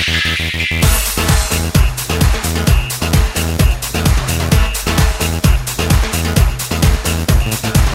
Altyazı M.K.